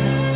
again.